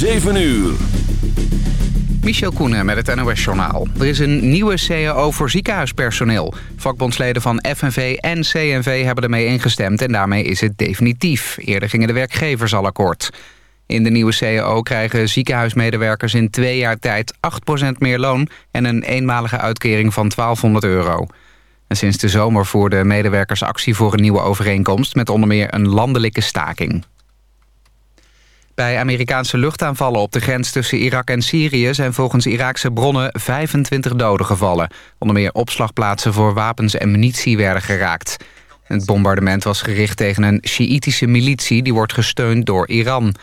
7 uur. Michel Koenen met het NOS-journaal. Er is een nieuwe CAO voor ziekenhuispersoneel. Vakbondsleden van FNV en CNV hebben ermee ingestemd... en daarmee is het definitief. Eerder gingen de werkgevers al akkoord. In de nieuwe CAO krijgen ziekenhuismedewerkers in twee jaar tijd 8% meer loon... en een eenmalige uitkering van 1200 euro. En sinds de zomer voerden medewerkers actie voor een nieuwe overeenkomst... met onder meer een landelijke staking. Bij Amerikaanse luchtaanvallen op de grens tussen Irak en Syrië... zijn volgens Iraakse bronnen 25 doden gevallen. Onder meer opslagplaatsen voor wapens en munitie werden geraakt. Het bombardement was gericht tegen een Sjiïtische militie... die wordt gesteund door Iran.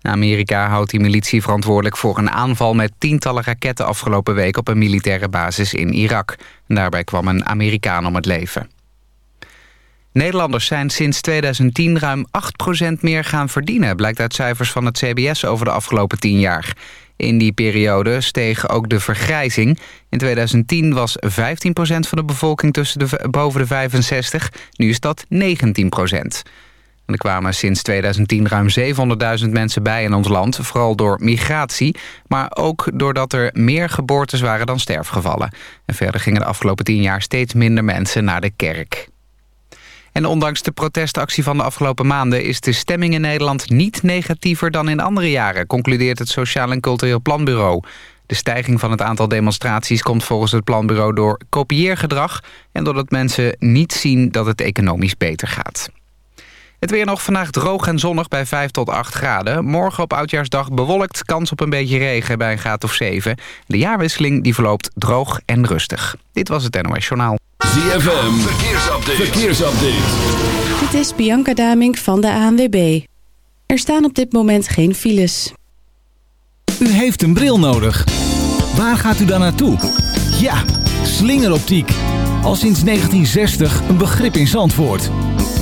Amerika houdt die militie verantwoordelijk voor een aanval... met tientallen raketten afgelopen week op een militaire basis in Irak. daarbij kwam een Amerikaan om het leven. Nederlanders zijn sinds 2010 ruim 8% meer gaan verdienen... blijkt uit cijfers van het CBS over de afgelopen 10 jaar. In die periode steeg ook de vergrijzing. In 2010 was 15% van de bevolking tussen de, boven de 65. Nu is dat 19%. er kwamen sinds 2010 ruim 700.000 mensen bij in ons land. Vooral door migratie, maar ook doordat er meer geboortes waren dan sterfgevallen. En verder gingen de afgelopen 10 jaar steeds minder mensen naar de kerk. En ondanks de protestactie van de afgelopen maanden... is de stemming in Nederland niet negatiever dan in andere jaren... concludeert het Sociaal en Cultureel Planbureau. De stijging van het aantal demonstraties komt volgens het planbureau door kopieergedrag... en doordat mensen niet zien dat het economisch beter gaat. Het weer nog vandaag droog en zonnig bij 5 tot 8 graden. Morgen op Oudjaarsdag bewolkt, kans op een beetje regen bij een graad of 7. De jaarwisseling die verloopt droog en rustig. Dit was het NOS Journaal. ZFM, verkeersupdate. verkeersupdate. Dit is Bianca Damink van de ANWB. Er staan op dit moment geen files. U heeft een bril nodig. Waar gaat u dan naartoe? Ja, slingeroptiek. Al sinds 1960 een begrip in Zandvoort.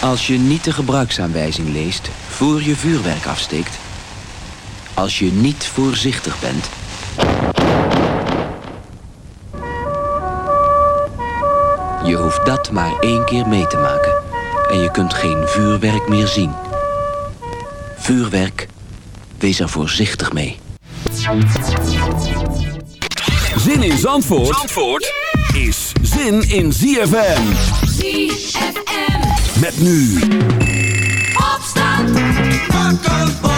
Als je niet de gebruiksaanwijzing leest voor je vuurwerk afsteekt. Als je niet voorzichtig bent. Je hoeft dat maar één keer mee te maken. En je kunt geen vuurwerk meer zien. Vuurwerk, wees er voorzichtig mee. Zin in Zandvoort, Zandvoort is zin in ZFM. ZFM. Met nu. Opstand. Wakker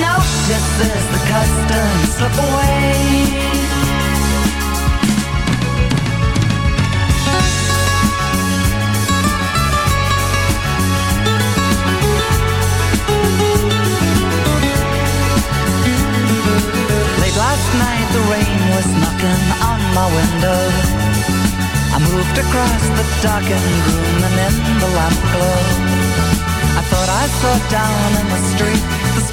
Notices the customs slip away. Late last night the rain was knocking on my window I moved across the darkened room and in the lamp glow I thought I saw down in the street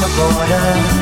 the border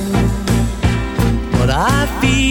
what I feel.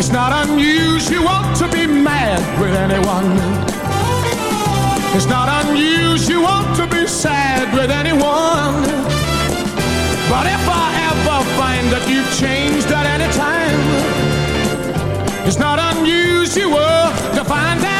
It's not unusual to be mad with anyone. It's not unusual to be sad with anyone. But if I that you've changed at any time, it's not unusual to find that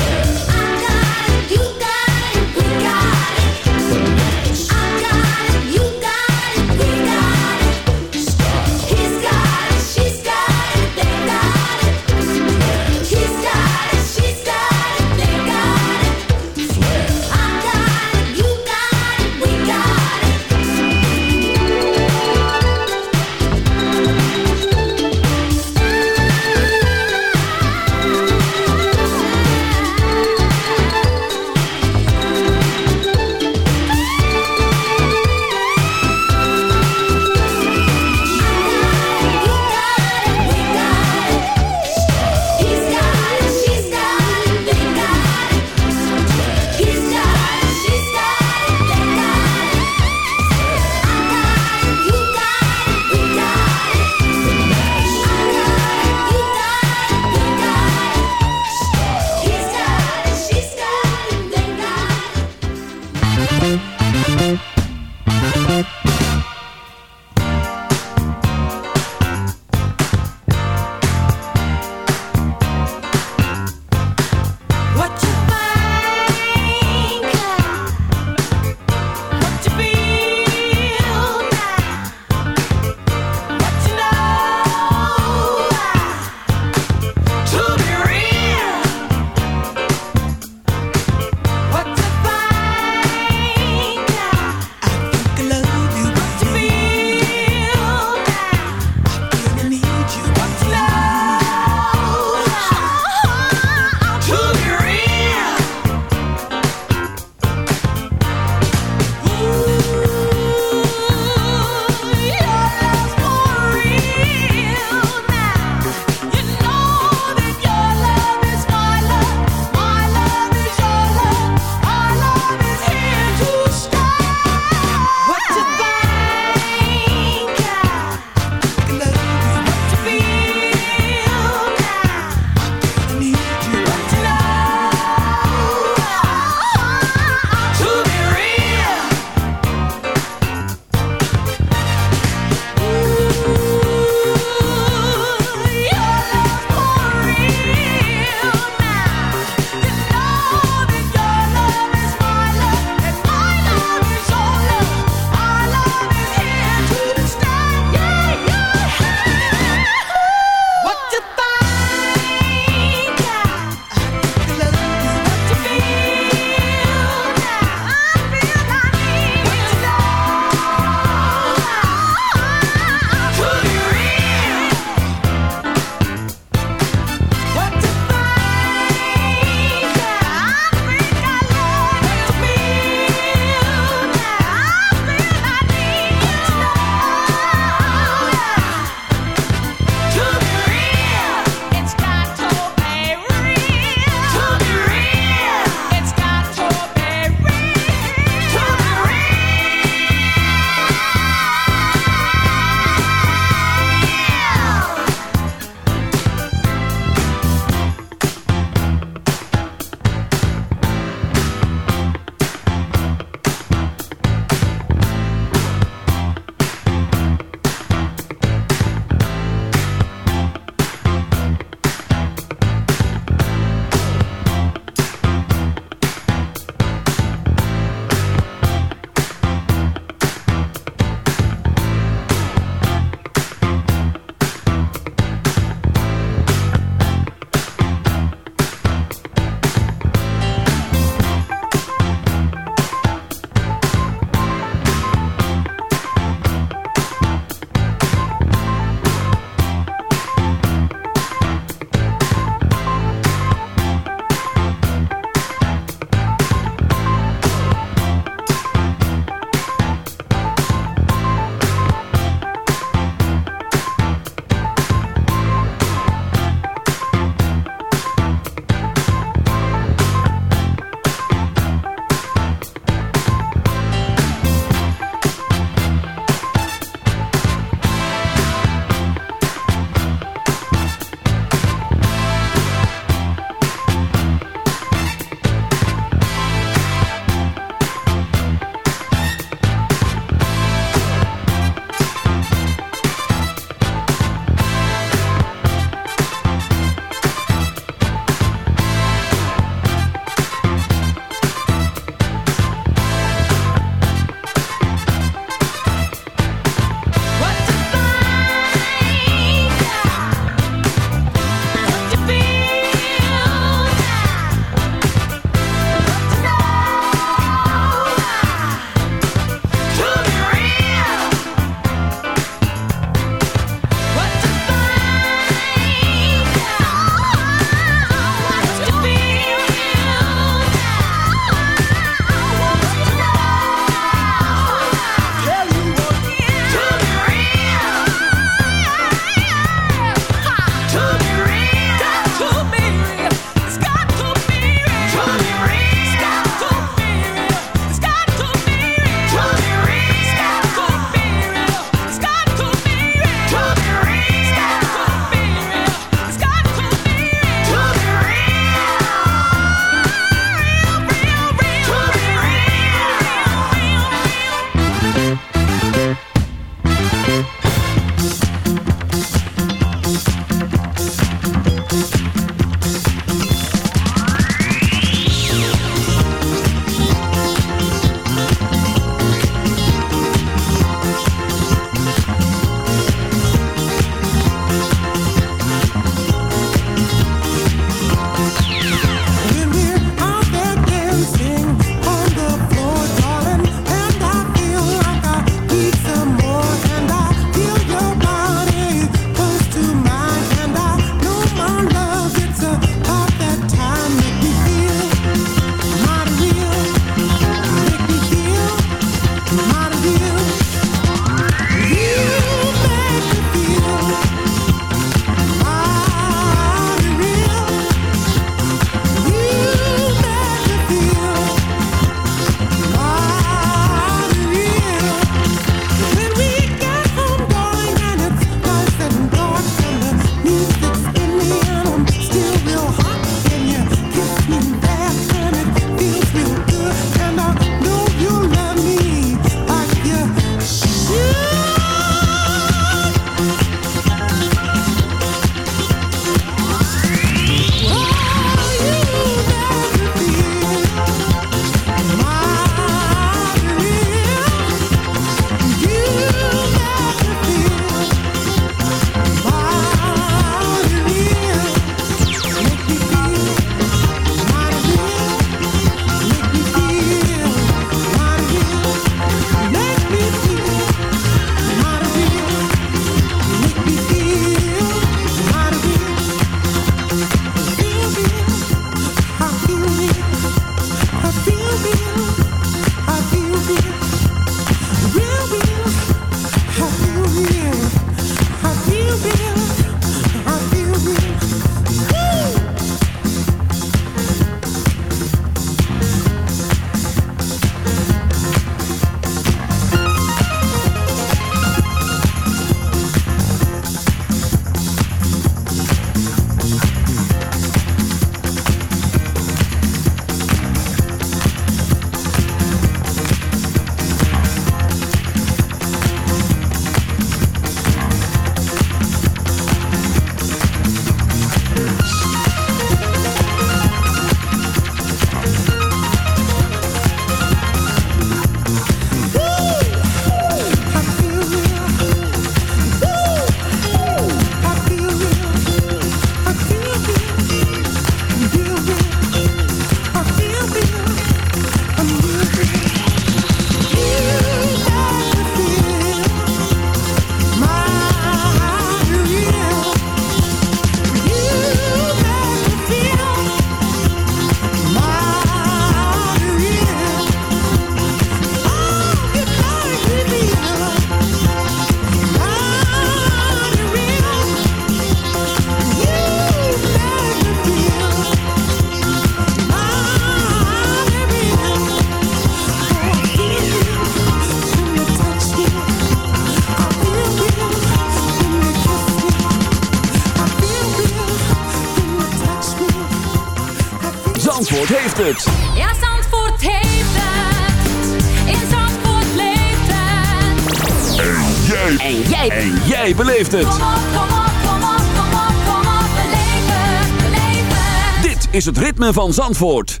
het. Ja, Zandvoort heeft het. In Zandvoort leeft het. En jij. En jij. En jij beleeft het. Kom op, kom op, kom op, kom op, kom op. Beleef het, beleef het. Dit is het ritme van Zandvoort.